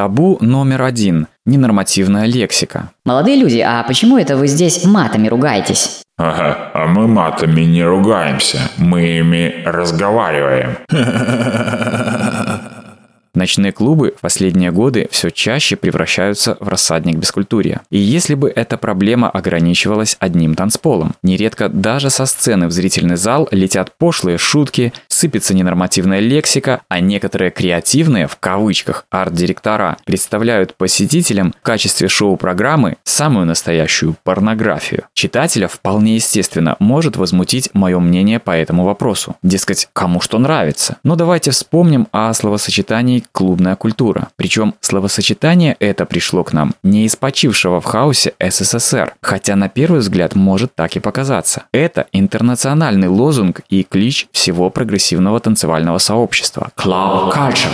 Табу номер один – ненормативная лексика. Молодые люди, а почему это вы здесь матами ругаетесь? Ага, а мы матами не ругаемся, мы ими разговариваем. Ночные клубы в последние годы все чаще превращаются в рассадник бескультурья. И если бы эта проблема ограничивалась одним танцполом, нередко даже со сцены в зрительный зал летят пошлые шутки, сыпется ненормативная лексика, а некоторые креативные, в кавычках, арт-директора представляют посетителям в качестве шоу-программы самую настоящую порнографию. Читателя вполне естественно может возмутить мое мнение по этому вопросу. Дескать, кому что нравится. Но давайте вспомним о словосочетании клубная культура. Причем словосочетание это пришло к нам не из почившего в хаосе СССР, хотя на первый взгляд может так и показаться. Это интернациональный лозунг и клич всего прогрессивного танцевального сообщества. Club Culture.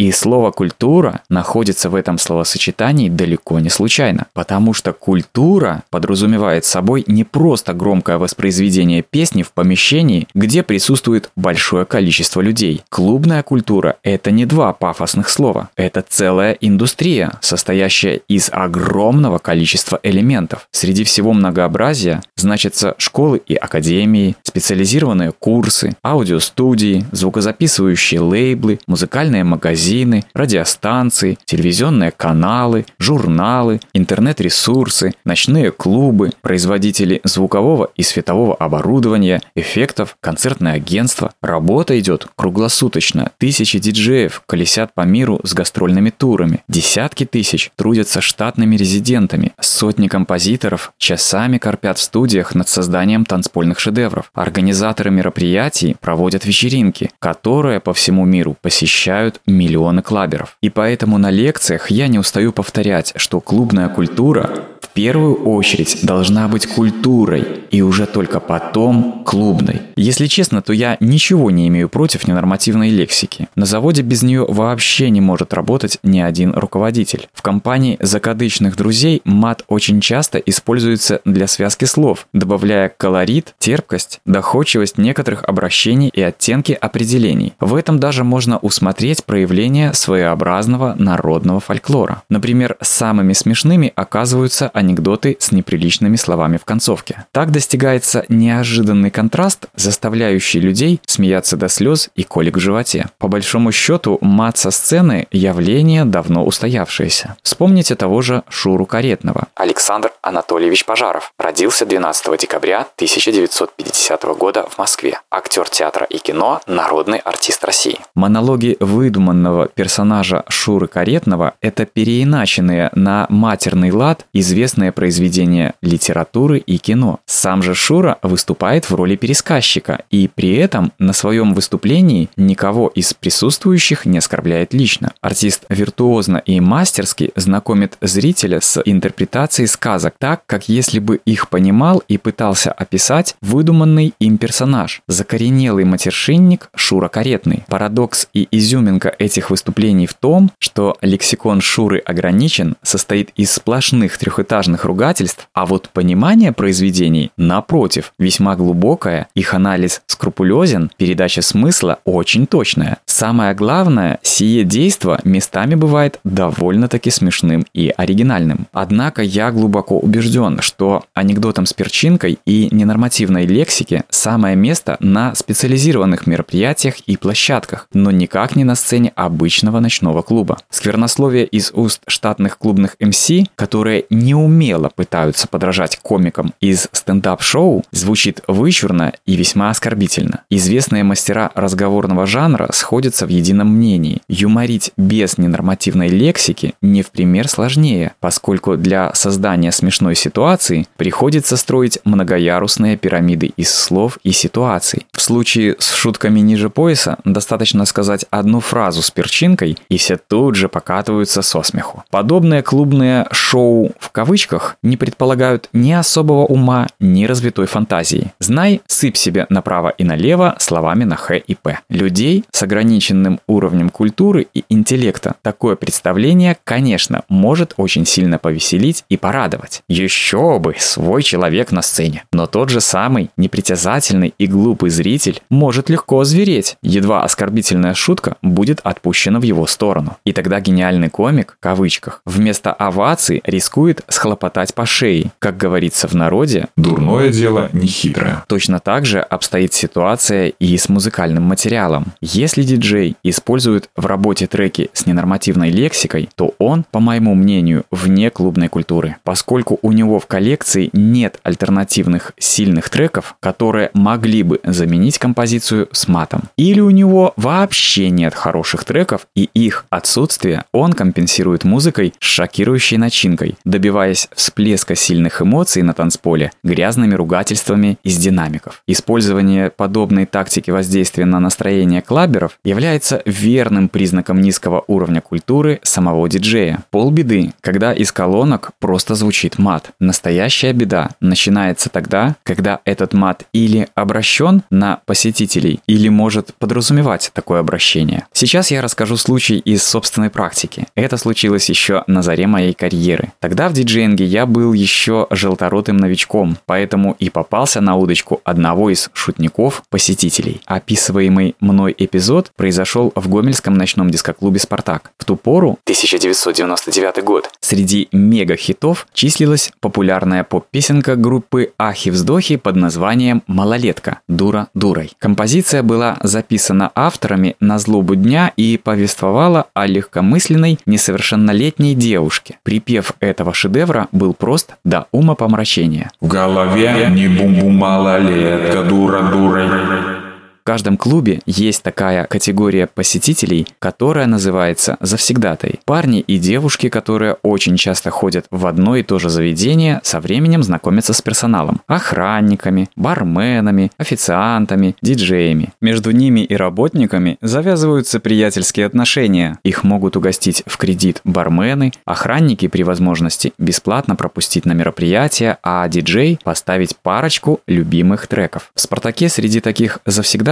И слово «культура» находится в этом словосочетании далеко не случайно, потому что культура подразумевает собой не просто громкое воспроизведение песни в помещении, где присутствует большое количество людей. Клубная культура – это не два пафосных слова, это целая индустрия, состоящая из огромного количества элементов. Среди всего многообразия значатся школы и академии, специализированные курсы, аудиостудии, звукозаписывающие лейблы, музыкальные магазины, магазины, радиостанции, телевизионные каналы, журналы, интернет-ресурсы, ночные клубы, производители звукового и светового оборудования, эффектов, концертное агентство. Работа идет круглосуточно. Тысячи диджеев колесят по миру с гастрольными турами. Десятки тысяч трудятся штатными резидентами. Сотни композиторов часами корпят в студиях над созданием танцпольных шедевров. Организаторы мероприятий проводят вечеринки, которые по всему миру посещают миллионы миллионы клаберов. И поэтому на лекциях я не устаю повторять, что клубная культура в первую очередь должна быть культурой и уже только потом клубной. Если честно, то я ничего не имею против ненормативной лексики. На заводе без нее вообще не может работать ни один руководитель. В компании закадычных друзей мат очень часто используется для связки слов, добавляя колорит, терпкость, доходчивость некоторых обращений и оттенки определений. В этом даже можно усмотреть проявление своеобразного народного фольклора. Например, самыми смешными оказываются анекдоты с неприличными словами в концовке. Так достигается неожиданный контраст, заставляющий людей смеяться до слез и колик в животе. По большому счету, мат со сцены – явление давно устоявшееся. Вспомните того же Шуру Каретного. Александр Анатольевич Пожаров родился 12 декабря 1950 года в Москве. Актер театра и кино, народный артист России. Монологи выдуманного персонажа Шуры Каретного – это переиначенные на матерный лад известные известное произведение литературы и кино. Сам же Шура выступает в роли пересказчика и при этом на своем выступлении никого из присутствующих не оскорбляет лично. Артист виртуозно и мастерски знакомит зрителя с интерпретацией сказок так, как если бы их понимал и пытался описать выдуманный им персонаж. Закоренелый матершинник Шура Каретный. Парадокс и изюминка этих выступлений в том, что лексикон Шуры ограничен, состоит из сплошных трехэтажных двухэтажных ругательств, а вот понимание произведений, напротив, весьма глубокое, их анализ скрупулезен, передача смысла очень точная. Самое главное, сие действо местами бывает довольно-таки смешным и оригинальным. Однако я глубоко убежден, что анекдотам с перчинкой и ненормативной лексике самое место на специализированных мероприятиях и площадках, но никак не на сцене обычного ночного клуба. Сквернословие из уст штатных клубных МС, которые не неумело пытаются подражать комикам из стендап-шоу, звучит вычурно и весьма оскорбительно. Известные мастера разговорного жанра сходятся в едином мнении. Юморить без ненормативной лексики не в пример сложнее, поскольку для создания смешной ситуации приходится строить многоярусные пирамиды из слов и ситуаций. В случае с шутками ниже пояса достаточно сказать одну фразу с перчинкой, и все тут же покатываются со смеху. Подобное клубное шоу в кавычках кавычках не предполагают ни особого ума, ни развитой фантазии. Знай, сыпь себе направо и налево словами на Х и П. Людей с ограниченным уровнем культуры и интеллекта такое представление, конечно, может очень сильно повеселить и порадовать. Еще бы, свой человек на сцене. Но тот же самый непритязательный и глупый зритель может легко озвереть, едва оскорбительная шутка будет отпущена в его сторону. И тогда гениальный комик, в кавычках, вместо овации рискует схлопотать по шее. Как говорится в народе, Дурное дело нехитрое. Точно так же обстоит ситуация и с музыкальным материалом. Если диджей использует в работе треки с ненормативной лексикой, то он, по моему мнению, вне клубной культуры, поскольку у него в коллекции нет альтернативных сильных треков, которые могли бы заменить композицию с матом. Или у него вообще нет хороших треков, и их отсутствие он компенсирует музыкой с шокирующей начинкой, добиваясь всплеска сильных эмоций на танцполе грязными ругательствами из динамиков. Использование подобной тактики воздействия на настроение клаберов является верным признаком низкого уровня культуры самого диджея. Полбеды, когда из колонок просто звучит мат. Настоящая беда начинается тогда, когда этот мат или обращен на посетителей, или может подразумевать такое обращение. Сейчас я расскажу случай из собственной практики. Это случилось еще на заре моей карьеры. Тогда в диджеинге я был еще желторотым новичком, поэтому и попался на удочку одного из шутников-посетителей. Описываемый мной эпизод произошел в Гомельском ночном дискоклубе «Спартак». В ту пору, 1999 год, среди мега-хитов числилась популярная поп-песенка группы «Ахи-вздохи» под названием «Малолетка. Дура дурой». Композиция была записана авторами на злобу дня и повествовала о легкомысленной несовершеннолетней девушке. Припев этого шедевра был прост до ума помрачения. В голове не бум-бум малолетка, дура дурой. В каждом клубе есть такая категория посетителей, которая называется завсегдатой. Парни и девушки, которые очень часто ходят в одно и то же заведение, со временем знакомятся с персоналом. Охранниками, барменами, официантами, диджеями. Между ними и работниками завязываются приятельские отношения. Их могут угостить в кредит бармены, охранники при возможности бесплатно пропустить на мероприятие, а диджей поставить парочку любимых треков. В «Спартаке» среди таких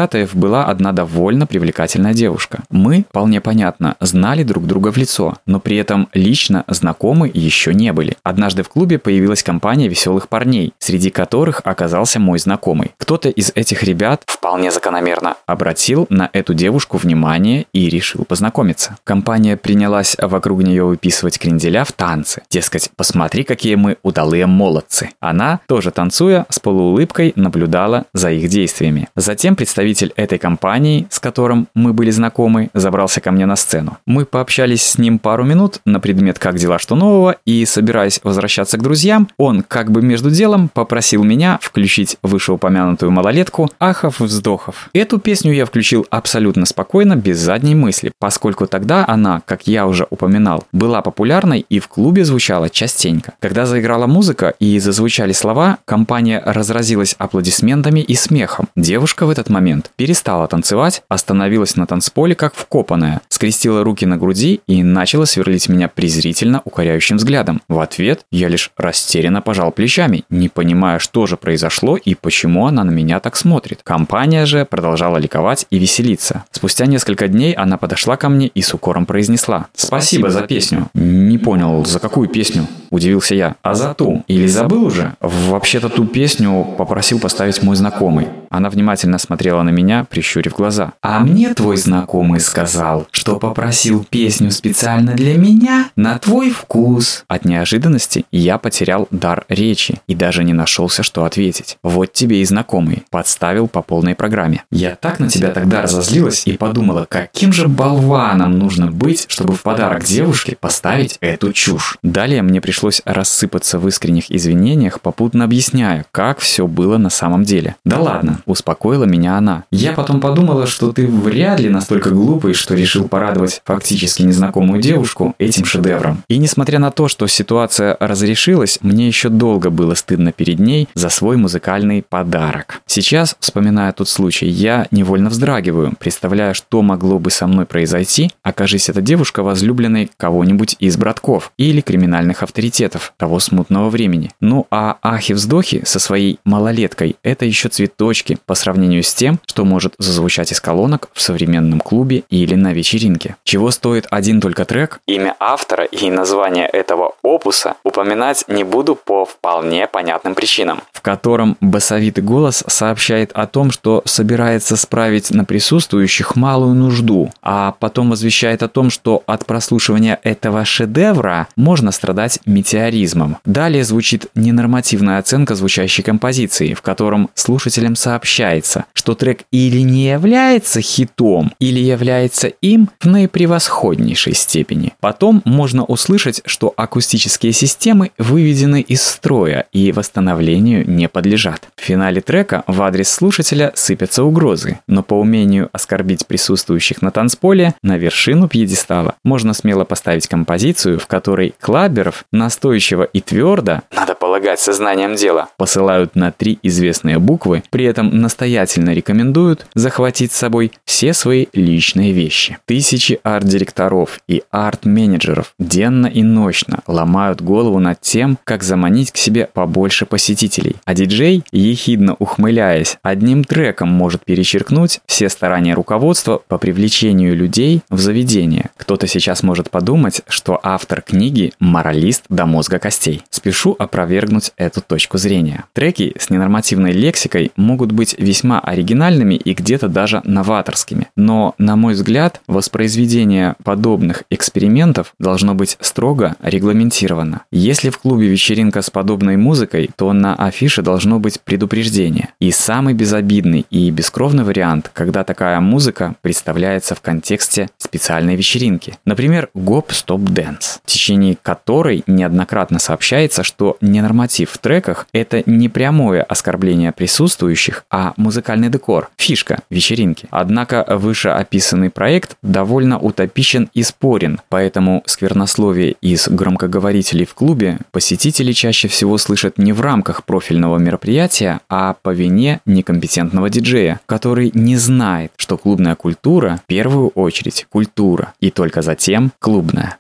завсегдатаев была одна довольно привлекательная девушка. Мы, вполне понятно, знали друг друга в лицо, но при этом лично знакомы еще не были. Однажды в клубе появилась компания веселых парней, среди которых оказался мой знакомый. Кто-то из этих ребят, вполне закономерно, обратил на эту девушку внимание и решил познакомиться. Компания принялась вокруг нее выписывать кренделя в танцы. Дескать, посмотри, какие мы удалые молодцы. Она, тоже танцуя, с полуулыбкой наблюдала за их действиями. Затем представитель этой компании, с которым мы были знакомы, забрался ко мне на сцену. Мы пообщались с ним пару минут на предмет «Как дела, что нового?» и, собираясь возвращаться к друзьям, он, как бы между делом, попросил меня включить вышеупомянутую малолетку «Ахов-вздохов». Эту песню я включил абсолютно спокойно, без задней мысли, поскольку тогда она, как я уже упоминал, была популярной и в клубе звучала частенько. Когда заиграла музыка и зазвучали слова, компания разразилась аплодисментами и смехом. Девушка в этот момент перестала танцевать, остановилась на танцполе как вкопанная, скрестила руки на груди и начала сверлить меня презрительно укоряющим взглядом. В ответ я лишь растерянно пожал плечами, не понимая, что же произошло и почему она на меня так смотрит. Компания же продолжала ликовать и веселиться. Спустя несколько дней она подошла ко мне и с укором произнесла «Спасибо за песню». «Не понял, за какую песню?» – удивился я. «А за ту? Или забыл уже?» «Вообще-то ту песню попросил поставить мой знакомый». Она внимательно смотрела на меня, прищурив глаза. «А мне твой знакомый сказал, что попросил песню специально для меня на твой вкус». От неожиданности я потерял дар речи и даже не нашелся, что ответить. Вот тебе и знакомый. Подставил по полной программе. Я так на тебя тогда разозлилась и подумала, каким же болваном нужно быть, чтобы в подарок девушке поставить эту чушь. Далее мне пришлось рассыпаться в искренних извинениях, попутно объясняя, как все было на самом деле. Да ладно, успокоила меня она. Я потом подумала, что ты вряд ли настолько глупый, что решил порадовать фактически незнакомую девушку этим шедевром. И несмотря на то, что ситуация разрешилась, мне еще долго было стыдно перед ней за свой музыкальный подарок. Сейчас, вспоминая тот случай, я невольно вздрагиваю, представляя, что могло бы со мной произойти, окажись эта девушка возлюбленной кого-нибудь из братков или криминальных авторитетов того смутного времени. Ну а ахи-вздохи со своей малолеткой – это еще цветочки по сравнению с тем, что может зазвучать из колонок в современном клубе или на вечеринке. Чего стоит один только трек? Имя автора и название этого опуса упоминать не буду по вполне понятным причинам. В котором басовитый голос сообщает о том, что собирается справить на присутствующих малую нужду, а потом возвещает о том, что от прослушивания этого шедевра можно страдать метеоризмом. Далее звучит ненормативная оценка звучащей композиции, в котором слушателям сообщается, что трек или не является хитом, или является им в наипревосходнейшей степени. Потом можно услышать, что акустические системы выведены из строя и восстановлению не подлежат. В финале трека в адрес слушателя сыпятся угрозы, но по умению оскорбить присутствующих на танцполе на вершину пьедестала можно смело поставить композицию, в которой Клаберов настойчиво и твердо, надо полагать сознанием дела, посылают на три известные буквы, при этом настоятельно рекомендуют захватить с собой все свои личные вещи. Тысячи арт-директоров и арт-менеджеров денно и ночно ломают голову над тем, как заманить к себе побольше посетителей. А диджей, ехидно ухмыляясь, одним треком может перечеркнуть все старания руководства по привлечению людей в заведение. Кто-то сейчас может подумать, что автор книги – моралист до мозга костей. Спешу опровергнуть эту точку зрения. Треки с ненормативной лексикой могут быть весьма оригинальными и где-то даже новаторскими. Но, на мой взгляд, воспроизведение подобных экспериментов должно быть строго регламентировано. Если в клубе вечеринка с подобной музыкой, то на афише должно быть предупреждение. И самый безобидный и бескровный вариант, когда такая музыка представляется в контексте специальной вечеринки. Например, гоп-стоп dance, в течение которой неоднократно сообщается, что ненорматив в треках – это не прямое оскорбление присутствующих, а музыкальный декор, фишка вечеринки. Однако вышеописанный проект довольно утопичен и спорен, поэтому сквернословие из громкоговорителей в клубе посетители чаще всего слышат не в рамках профильного мероприятия, а по вине некомпетентного диджея, который не знает, что клубная культура в первую очередь культура, и только затем клубная.